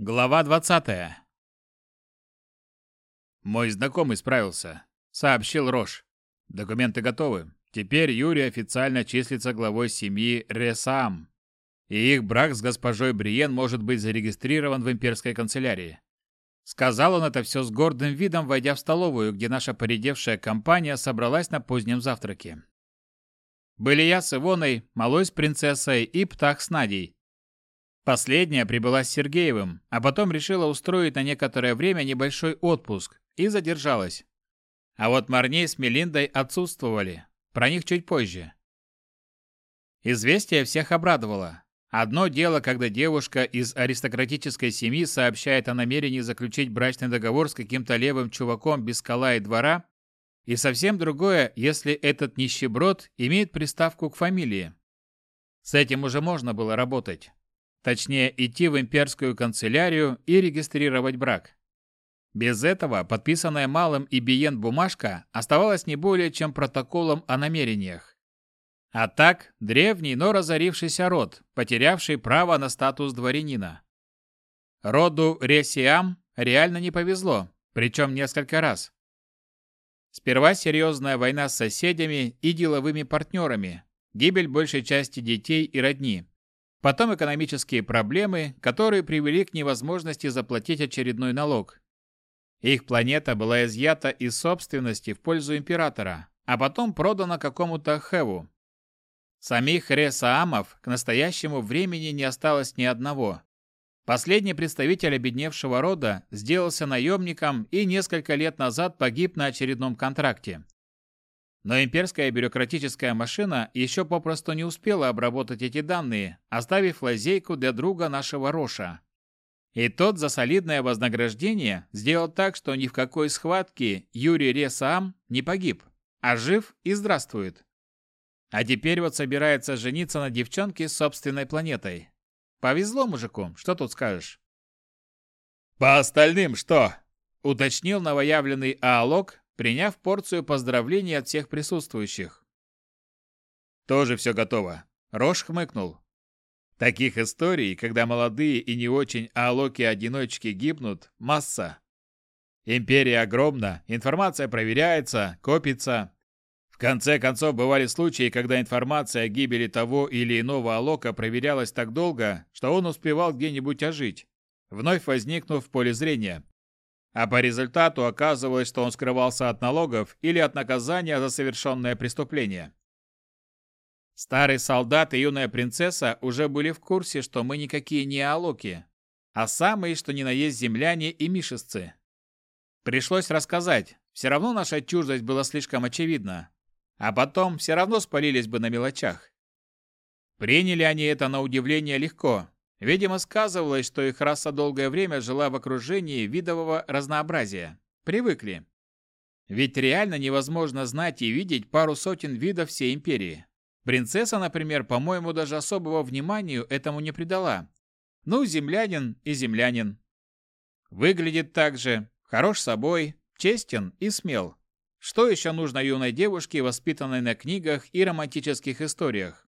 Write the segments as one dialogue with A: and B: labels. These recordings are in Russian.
A: Глава 20. Мой знакомый справился, сообщил Рош. Документы готовы. Теперь Юрий официально числится главой семьи Ресам, и их брак с госпожой Бриен может быть зарегистрирован в имперской канцелярии. Сказал он это все с гордым видом, войдя в столовую, где наша поредевшая компания собралась на позднем завтраке. Были я с Ивоной, малой с принцессой и Птах с Надей. Последняя прибыла с Сергеевым, а потом решила устроить на некоторое время небольшой отпуск и задержалась. А вот Марней с Мелиндой отсутствовали. Про них чуть позже. Известие всех обрадовало. Одно дело, когда девушка из аристократической семьи сообщает о намерении заключить брачный договор с каким-то левым чуваком без скала и двора, и совсем другое, если этот нищеброд имеет приставку к фамилии. С этим уже можно было работать. Точнее, идти в имперскую канцелярию и регистрировать брак. Без этого подписанная Малым и Биен бумажка оставалась не более чем протоколом о намерениях. А так, древний, но разорившийся род, потерявший право на статус дворянина. Роду Ресиам реально не повезло, причем несколько раз. Сперва серьезная война с соседями и деловыми партнерами, гибель большей части детей и родни. Потом экономические проблемы, которые привели к невозможности заплатить очередной налог. Их планета была изъята из собственности в пользу императора, а потом продана какому-то Хеву, Самих Ресаамов к настоящему времени не осталось ни одного. Последний представитель обедневшего рода сделался наемником и несколько лет назад погиб на очередном контракте. Но имперская бюрократическая машина еще попросту не успела обработать эти данные, оставив лазейку для друга нашего Роша. И тот за солидное вознаграждение сделал так, что ни в какой схватке Юрий Ресаам не погиб, а жив и здравствует. А теперь вот собирается жениться на девчонке с собственной планетой. Повезло мужику, что тут скажешь? «По остальным что?» – уточнил новоявленный Аалок, приняв порцию поздравлений от всех присутствующих. «Тоже все готово», – Рош хмыкнул. «Таких историй, когда молодые и не очень Аалоки-одиночки гибнут, масса. Империя огромна, информация проверяется, копится, в конце концов, бывали случаи, когда информация о гибели того или иного Алока проверялась так долго, что он успевал где-нибудь ожить, вновь возникнув в поле зрения. А по результату оказывалось, что он скрывался от налогов или от наказания за совершенное преступление. Старый солдат и юная принцесса уже были в курсе, что мы никакие не Алоки, а самые, что ни на есть земляне и мишесцы. Пришлось рассказать, все равно наша чуждость была слишком очевидна, а потом все равно спалились бы на мелочах. Приняли они это на удивление легко. Видимо, сказывалось, что их раса долгое время жила в окружении видового разнообразия. Привыкли. Ведь реально невозможно знать и видеть пару сотен видов всей империи. Принцесса, например, по-моему, даже особого внимания этому не придала. Ну, землянин и землянин. Выглядит так же, хорош собой, честен и смел. Что еще нужно юной девушке, воспитанной на книгах и романтических историях?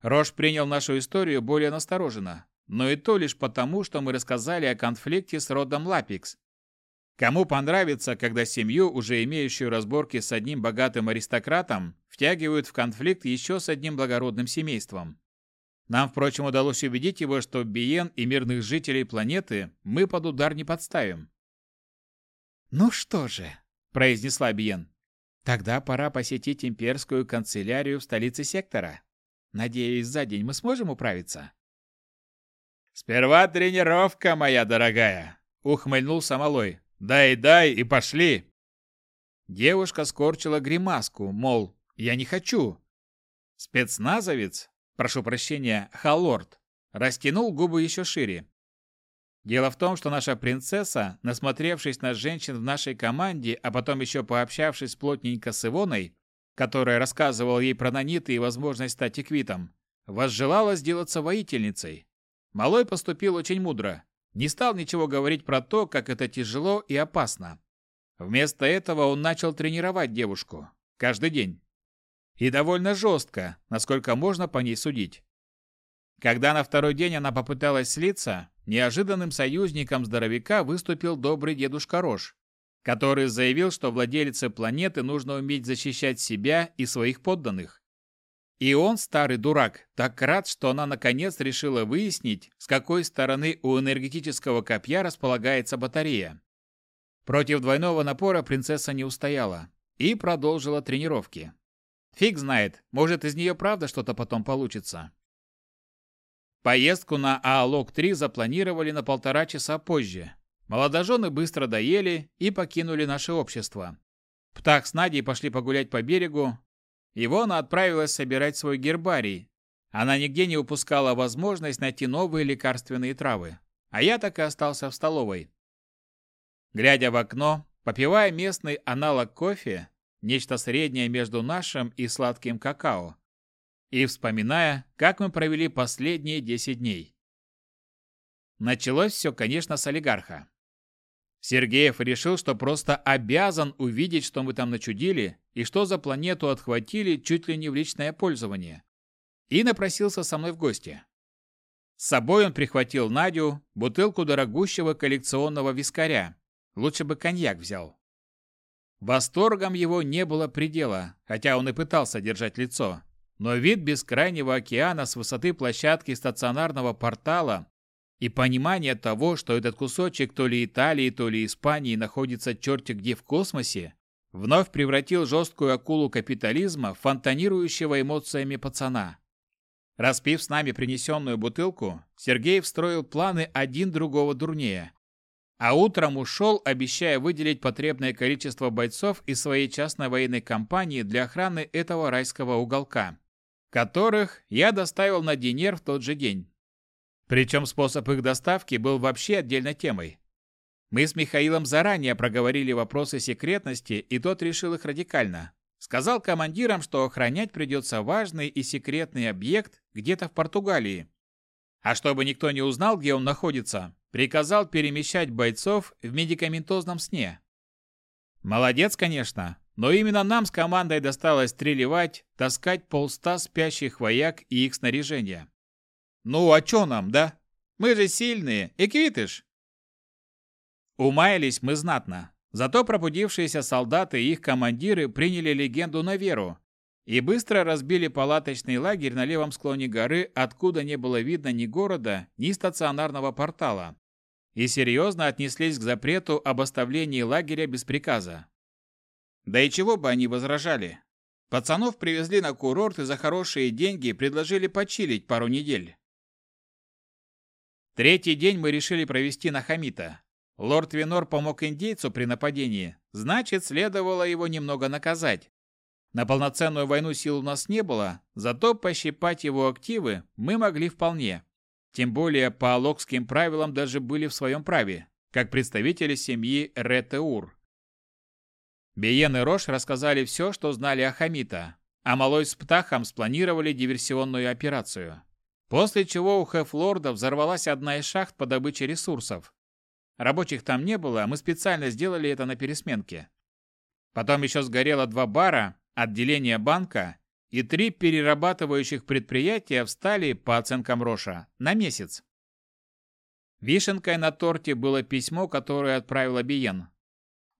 A: Рош принял нашу историю более настороженно, но и то лишь потому, что мы рассказали о конфликте с родом Лапикс. Кому понравится, когда семью, уже имеющую разборки с одним богатым аристократом, втягивают в конфликт еще с одним благородным семейством? Нам, впрочем, удалось убедить его, что Биен и мирных жителей планеты мы под удар не подставим. «Ну что же», произнесла Биен. Тогда пора посетить имперскую канцелярию в столице сектора. Надеюсь, за день мы сможем управиться. Сперва тренировка, моя дорогая, ухмыльнулся малой. Дай, дай и пошли. Девушка скорчила гримаску, мол, я не хочу. Спецназовец, прошу прощения, халорд, растянул губы еще шире. Дело в том, что наша принцесса, насмотревшись на женщин в нашей команде, а потом еще пообщавшись плотненько с Ивоной, которая рассказывала ей про наниты и возможность стать эквитом, возжелала сделаться воительницей. Малой поступил очень мудро. Не стал ничего говорить про то, как это тяжело и опасно. Вместо этого он начал тренировать девушку. Каждый день. И довольно жестко, насколько можно по ней судить. Когда на второй день она попыталась слиться, неожиданным союзником здоровяка выступил добрый дедушка Рош, который заявил, что владельце планеты нужно уметь защищать себя и своих подданных. И он, старый дурак, так рад, что она наконец решила выяснить, с какой стороны у энергетического копья располагается батарея. Против двойного напора принцесса не устояла и продолжила тренировки. Фиг знает, может из нее правда что-то потом получится. Поездку на Аалок-3 запланировали на полтора часа позже. Молодожены быстро доели и покинули наше общество. Птах с Надей пошли погулять по берегу. Ивона отправилась собирать свой гербарий. Она нигде не упускала возможность найти новые лекарственные травы. А я так и остался в столовой. Глядя в окно, попивая местный аналог кофе, нечто среднее между нашим и сладким какао, и вспоминая, как мы провели последние 10 дней. Началось все, конечно, с олигарха. Сергеев решил, что просто обязан увидеть, что мы там начудили, и что за планету отхватили чуть ли не в личное пользование. И напросился со мной в гости. С собой он прихватил Надю, бутылку дорогущего коллекционного вискаря. Лучше бы коньяк взял. Восторгом его не было предела, хотя он и пытался держать лицо. Но вид бескрайнего океана с высоты площадки стационарного портала и понимание того, что этот кусочек то ли Италии, то ли Испании находится черти где в космосе, вновь превратил жесткую акулу капитализма в фонтанирующего эмоциями пацана. Распив с нами принесенную бутылку, Сергей встроил планы один другого дурнее. А утром ушел, обещая выделить потребное количество бойцов из своей частной военной компании для охраны этого райского уголка, которых я доставил на Динер в тот же день. Причем способ их доставки был вообще отдельной темой. Мы с Михаилом заранее проговорили вопросы секретности, и тот решил их радикально. Сказал командирам, что охранять придется важный и секретный объект где-то в Португалии. А чтобы никто не узнал, где он находится, приказал перемещать бойцов в медикаментозном сне. Молодец, конечно, но именно нам с командой досталось трелевать, таскать полста спящих вояк и их снаряжение. Ну, а чё нам, да? Мы же сильные, эквитыш. Умаялись мы знатно. Зато пробудившиеся солдаты и их командиры приняли легенду на веру и быстро разбили палаточный лагерь на левом склоне горы, откуда не было видно ни города, ни стационарного портала, и серьезно отнеслись к запрету об оставлении лагеря без приказа. Да и чего бы они возражали? Пацанов привезли на курорт и за хорошие деньги предложили почилить пару недель. Третий день мы решили провести на Хамита. Лорд Винор помог индейцу при нападении, значит, следовало его немного наказать. На полноценную войну сил у нас не было, зато пощипать его активы мы могли вполне. Тем более по алокским правилам даже были в своем праве, как представители семьи Ретеур. Биен и Рош рассказали все, что знали о Хамита, а Малой с Птахом спланировали диверсионную операцию. После чего у Хефлорда взорвалась одна из шахт по добыче ресурсов. Рабочих там не было, а мы специально сделали это на пересменке. Потом еще сгорело два бара, отделение банка и три перерабатывающих предприятия встали, по оценкам Роша, на месяц. Вишенкой на торте было письмо, которое отправила Биен.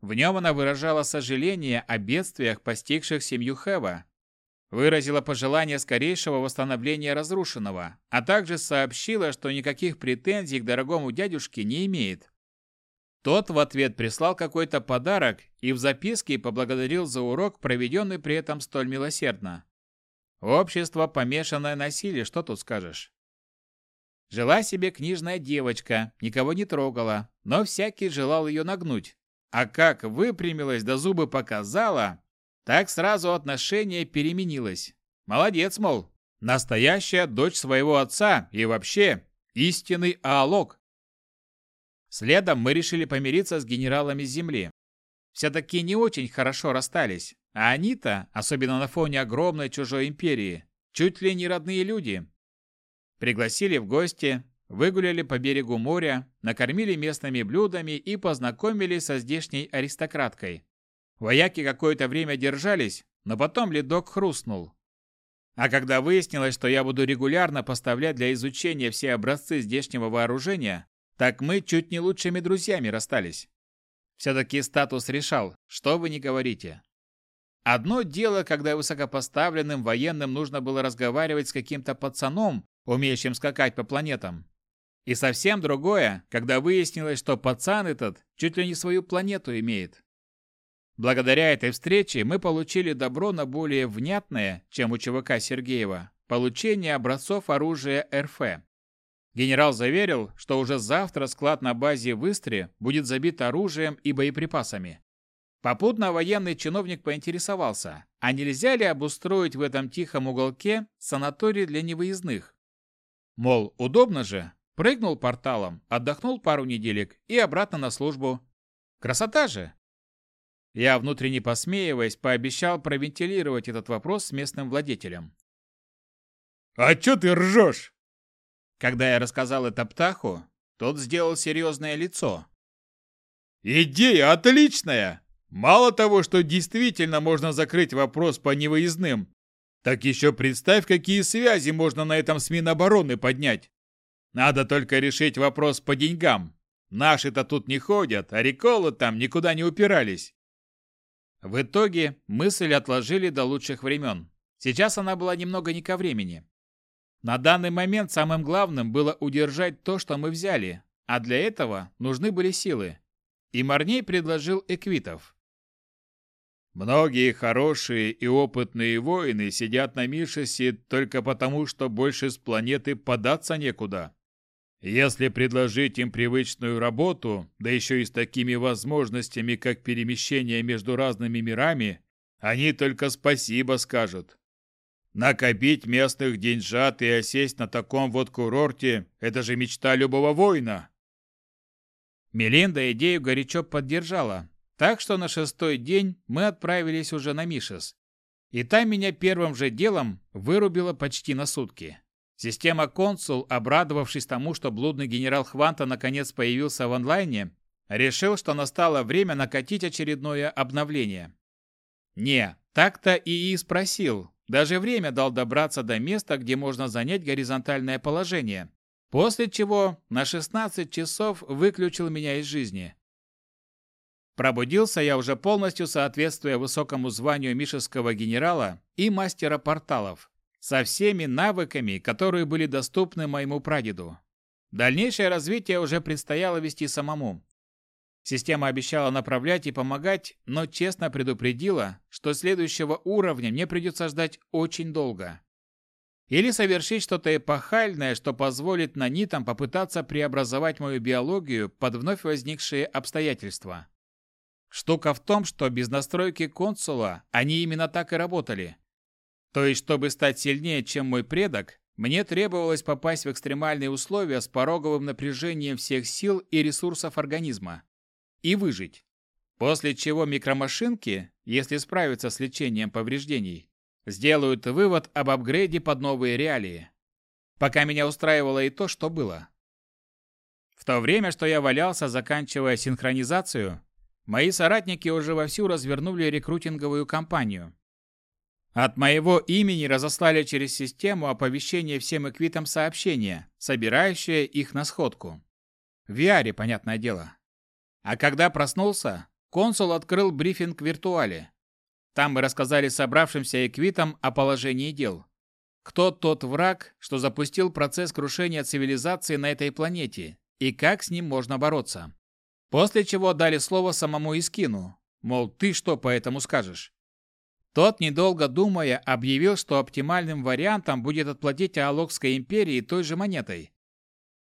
A: В нем она выражала сожаление о бедствиях, постигших семью Хева, выразила пожелание скорейшего восстановления разрушенного, а также сообщила, что никаких претензий к дорогому дядюшке не имеет. Тот в ответ прислал какой-то подарок и в записке поблагодарил за урок, проведенный при этом столь милосердно. Общество, помешанное на силе, что тут скажешь? Жила себе книжная девочка, никого не трогала, но всякий желал ее нагнуть. А как выпрямилась до зубы показала, так сразу отношение переменилось. Молодец, мол, настоящая дочь своего отца и вообще истинный аалог. Следом мы решили помириться с генералами Земли. Все-таки не очень хорошо расстались, а они-то, особенно на фоне огромной чужой империи, чуть ли не родные люди. Пригласили в гости, выгуляли по берегу моря, накормили местными блюдами и познакомили со здешней аристократкой. Вояки какое-то время держались, но потом ледок хрустнул. А когда выяснилось, что я буду регулярно поставлять для изучения все образцы здешнего вооружения, так мы чуть не лучшими друзьями расстались. Все-таки статус решал, что вы не говорите. Одно дело, когда высокопоставленным военным нужно было разговаривать с каким-то пацаном, умеющим скакать по планетам. И совсем другое, когда выяснилось, что пацан этот чуть ли не свою планету имеет. Благодаря этой встрече мы получили добро на более внятное, чем у ЧВК Сергеева, получение образцов оружия РФ. Генерал заверил, что уже завтра склад на базе в Истре будет забит оружием и боеприпасами. Попутно военный чиновник поинтересовался, а нельзя ли обустроить в этом тихом уголке санаторий для невыездных? Мол, удобно же, прыгнул порталом, отдохнул пару неделек и обратно на службу. Красота же! Я, внутренне посмеиваясь, пообещал провентилировать этот вопрос с местным владетелем.
B: «А чё ты ржёшь?»
A: Когда я рассказал это Птаху, тот сделал серьезное лицо.
B: «Идея отличная! Мало того, что действительно можно закрыть вопрос по невыездным, так еще представь, какие связи можно на этом с Минобороны поднять. Надо только решить вопрос по деньгам. Наши-то тут не ходят, а реколы там никуда не упирались.
A: В итоге мысль отложили до лучших времен. Сейчас она была немного не ко времени. На данный момент самым главным было удержать то, что мы взяли, а для этого нужны были силы. И Марней предложил эквитов.
B: Многие хорошие и опытные воины сидят на Мишесе только потому, что больше с планеты податься некуда. Если предложить им привычную работу, да еще и с такими возможностями, как перемещение между разными мирами, они только спасибо скажут. Накопить местных деньжат и осесть на таком вот курорте – это же мечта любого воина.
A: Мелинда идею горячо поддержала, так что на шестой день мы отправились уже на Мишес. И там меня первым же делом вырубило почти на сутки. Система «Консул», обрадовавшись тому, что блудный генерал Хванта наконец появился в онлайне, решил, что настало время накатить очередное обновление. Не, так-то и спросил, даже время дал добраться до места, где можно занять горизонтальное положение, после чего на 16 часов выключил меня из жизни. Пробудился я уже полностью соответствуя высокому званию мишеского генерала и мастера порталов, со всеми навыками, которые были доступны моему прадеду. Дальнейшее развитие уже предстояло вести самому. Система обещала направлять и помогать, но честно предупредила, что следующего уровня мне придется ждать очень долго. Или совершить что-то эпохальное, что позволит нанитам попытаться преобразовать мою биологию под вновь возникшие обстоятельства. Штука в том, что без настройки консула они именно так и работали. То есть, чтобы стать сильнее, чем мой предок, мне требовалось попасть в экстремальные условия с пороговым напряжением всех сил и ресурсов организма и выжить. После чего микромашинки, если справятся с лечением повреждений, сделают вывод об апгрейде под новые реалии. Пока меня устраивало и то, что было. В то время, что я валялся, заканчивая синхронизацию, мои соратники уже вовсю развернули рекрутинговую кампанию. От моего имени разослали через систему оповещения всем эквитам сообщения, собирающие их на сходку. В VR, понятное дело. А когда проснулся, консул открыл брифинг в виртуале. Там мы рассказали собравшимся эквитам о положении дел. Кто тот враг, что запустил процесс крушения цивилизации на этой планете, и как с ним можно бороться. После чего дали слово самому Искину, мол, ты что по этому скажешь? Тот, недолго думая, объявил, что оптимальным вариантом будет отплатить Аалокской империи той же монетой.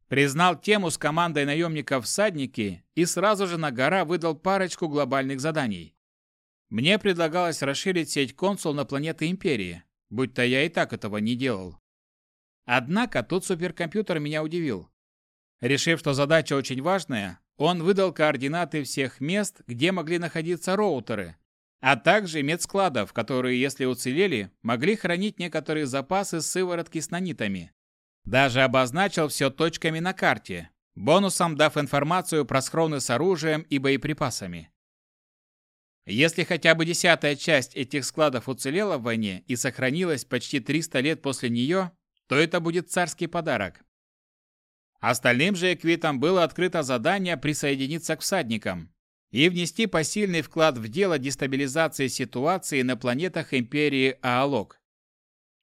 A: Признал тему с командой наемников всадники и сразу же на гора выдал парочку глобальных заданий. Мне предлагалось расширить сеть консул на планеты Империи, будь то я и так этого не делал. Однако тут суперкомпьютер меня удивил. Решив, что задача очень важная, он выдал координаты всех мест, где могли находиться роутеры, а также медскладов, которые, если уцелели, могли хранить некоторые запасы сыворотки с нанитами. Даже обозначил все точками на карте, бонусом дав информацию про схроны с оружием и боеприпасами. Если хотя бы десятая часть этих складов уцелела в войне и сохранилась почти 300 лет после нее, то это будет царский подарок. Остальным же эквитам было открыто задание присоединиться к всадникам и внести посильный вклад в дело дестабилизации ситуации на планетах Империи Аалок.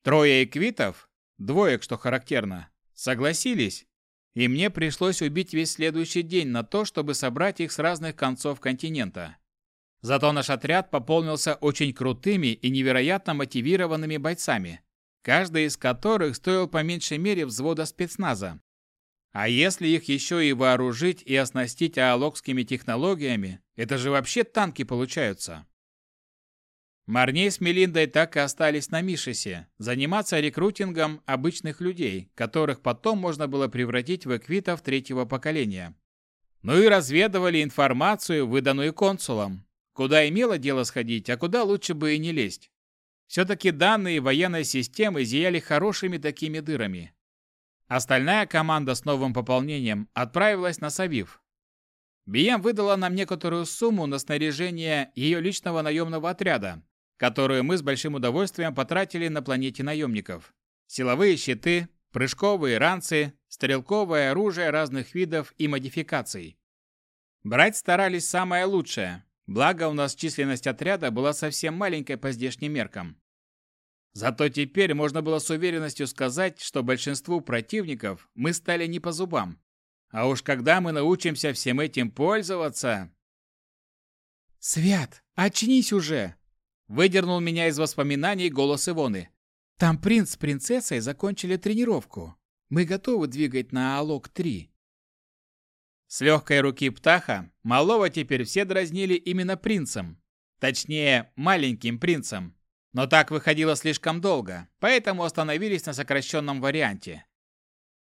A: Трое эквитов, двоек, что характерно, согласились, и мне пришлось убить весь следующий день на то, чтобы собрать их с разных концов континента. Зато наш отряд пополнился очень крутыми и невероятно мотивированными бойцами, каждый из которых стоил по меньшей мере взвода спецназа. А если их еще и вооружить и оснастить аалокскими технологиями, это же вообще танки получаются. Марней с Мелиндой так и остались на Мишесе, заниматься рекрутингом обычных людей, которых потом можно было превратить в эквитов третьего поколения. Ну и разведывали информацию, выданную консулом, куда имело дело сходить, а куда лучше бы и не лезть. Все-таки данные военной системы зияли хорошими такими дырами. Остальная команда с новым пополнением отправилась на Савив. Бием выдала нам некоторую сумму на снаряжение ее личного наемного отряда, которую мы с большим удовольствием потратили на планете наемников. Силовые щиты, прыжковые ранцы, стрелковое оружие разных видов и модификаций. Брать старались самое лучшее, благо у нас численность отряда была совсем маленькой по здешним меркам. Зато теперь можно было с уверенностью сказать, что большинству противников мы стали не по зубам. А уж когда мы научимся всем этим пользоваться... «Свят, очнись уже!» Выдернул меня из воспоминаний голос Ивоны. Там принц с принцессой закончили тренировку. Мы готовы двигать на Алок-3. С легкой руки Птаха малого теперь все дразнили именно принцем. Точнее, маленьким принцем. Но так выходило слишком долго, поэтому остановились на сокращенном варианте.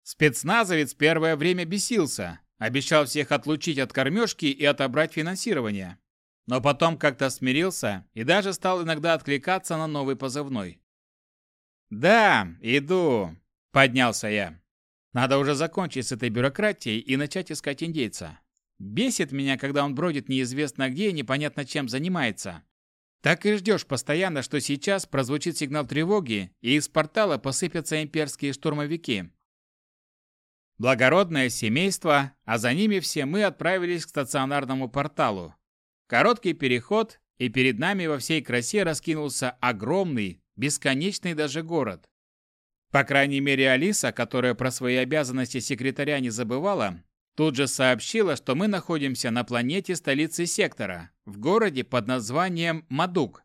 A: Спецназовец первое время бесился, обещал всех отлучить от кормежки и отобрать финансирование но потом как-то смирился и даже стал иногда откликаться на новый позывной. «Да, иду», — поднялся я. «Надо уже закончить с этой бюрократией и начать искать индейца. Бесит меня, когда он бродит неизвестно где и непонятно чем занимается. Так и ждешь постоянно, что сейчас прозвучит сигнал тревоги, и из портала посыпятся имперские штурмовики. Благородное семейство, а за ними все мы отправились к стационарному порталу, Короткий переход, и перед нами во всей красе раскинулся огромный, бесконечный даже город. По крайней мере, Алиса, которая про свои обязанности секретаря не забывала, тут же сообщила, что мы находимся на планете столицы сектора, в городе под названием Мадук.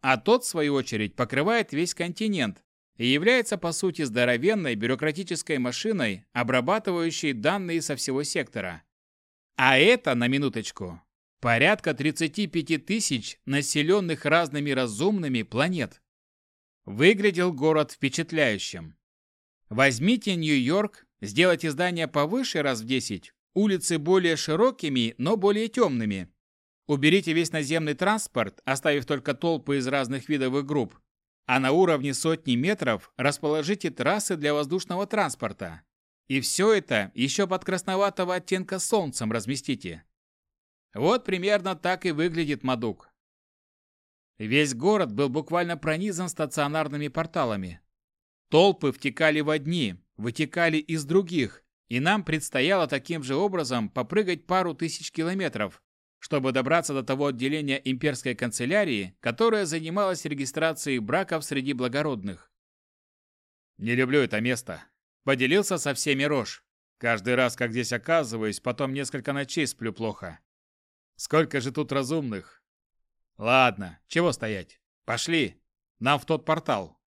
A: А тот, в свою очередь, покрывает весь континент и является, по сути, здоровенной бюрократической машиной, обрабатывающей данные со всего сектора. А это, на минуточку, Порядка 35 тысяч населенных разными разумными планет. Выглядел город впечатляющим. Возьмите Нью-Йорк, сделайте здания повыше раз в 10, улицы более широкими, но более темными. Уберите весь наземный транспорт, оставив только толпы из разных видовых групп, а на уровне сотни метров расположите трассы для воздушного транспорта. И все это еще под красноватого оттенка солнцем разместите. Вот примерно так и выглядит Мадук. Весь город был буквально пронизан стационарными порталами. Толпы втекали в одни, вытекали из других, и нам предстояло таким же образом попрыгать пару тысяч километров, чтобы добраться до того отделения имперской канцелярии, которое занималось регистрацией браков среди благородных. «Не люблю это место», — поделился со всеми Рош. «Каждый раз, как здесь оказываюсь, потом несколько ночей сплю плохо. Сколько же тут разумных? Ладно, чего стоять? Пошли. Нам в тот портал.